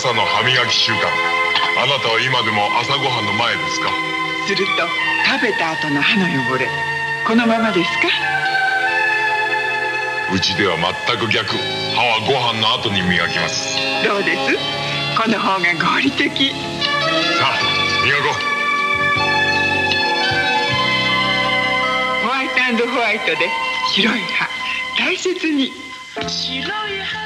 朝の歯磨き習慣。あなたは今でも朝ごはんの前ですか？すると食べた後の歯の汚れ。このままですか？うちでは全く逆。歯はご飯の後に磨きます。どうです？この方が合理的。さあ磨こう。ホワイトホワイトで白い歯。大切に。白い歯。